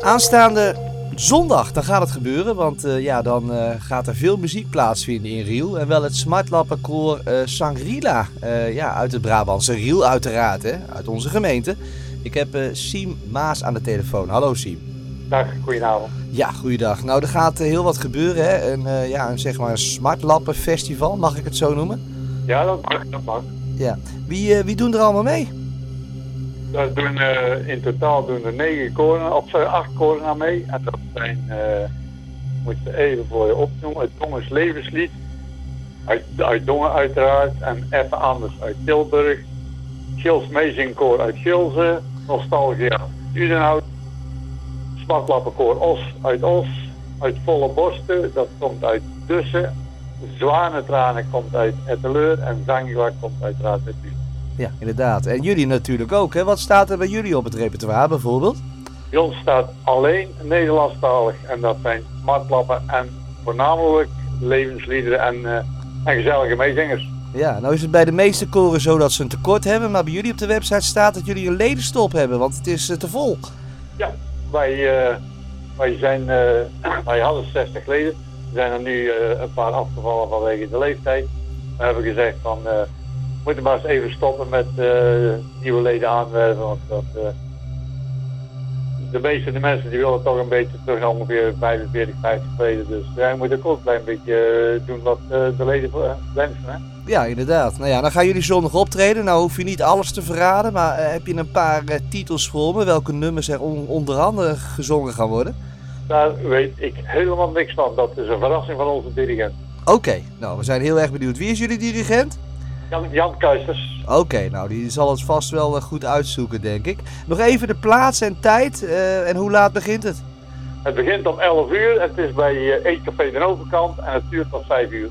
Aanstaande zondag, dan gaat het gebeuren, want eh, ja, dan eh, gaat er veel muziek plaatsvinden in Riel. En wel het Smartlappenkoor uh, Sangrila, ja, uit het Brabantse Riel uiteraard, hè, uit onze gemeente. Ik heb Siem Maas aan de telefoon. Hallo Siem. Dag, goedenavond. Ja, goeiedag. Nou, er gaat heel wat gebeuren, hè. Een, ja, een, zeg maar een Smartlappenfestival, mag ik het zo noemen? Ja, dat mag, dat mag. Ja. Wie, wie doen er allemaal mee? Daar doen, uh, in totaal doen er negen koren, of uh, acht koren aan mee. En dat zijn, uh, moet je even voor je opnoemen, het Dongens Levenslied. Uit, uit Dongen uiteraard. En even anders uit Tilburg. Gils Mezingkoor uit Gilze. Nostalgia Udenhout. Smartlappenkoor Os uit Os. Uit Volle Borsten, dat komt uit Dussen. Zwanentranen komt uit Etteleur. En Zangwa komt uiteraard uit Utrecht. Ja, inderdaad. En jullie natuurlijk ook. Hè? Wat staat er bij jullie op het repertoire bijvoorbeeld? Bij ons staat alleen Nederlandstalig. En dat zijn smartlappen en voornamelijk levensliederen en, uh, en gezellige meezingers. Ja, nou is het bij de meeste koren zo dat ze een tekort hebben. Maar bij jullie op de website staat dat jullie een ledenstop hebben. Want het is uh, te vol. Ja, wij, uh, wij, zijn, wij hadden 60 leden. Er zijn er nu een paar afgevallen vanwege de leeftijd. We hebben gezegd van moeten maar eens even stoppen met uh, nieuwe leden aanwerven. Want dat, uh, de meeste de mensen die willen toch een beetje terug naar ongeveer 45, 50 leden. Dus wij moeten ook een klein beetje uh, doen wat de leden wensen. Hè? Ja, inderdaad. Nou ja, dan gaan jullie zondag optreden. Nou hoef je niet alles te verraden, maar heb je een paar titels voor me? Welke nummers er on onder andere gezongen gaan worden? Daar weet ik helemaal niks van. Dat is een verrassing van onze dirigent. Oké, okay, nou we zijn heel erg benieuwd. Wie is jullie dirigent? Jan, Jan. Oké, okay, nou die zal het vast wel uh, goed uitzoeken, denk ik. Nog even de plaats en tijd uh, en hoe laat begint het? Het begint om 11 uur. Het is bij uh, Eetcafé de Overkant en het duurt tot 5 uur.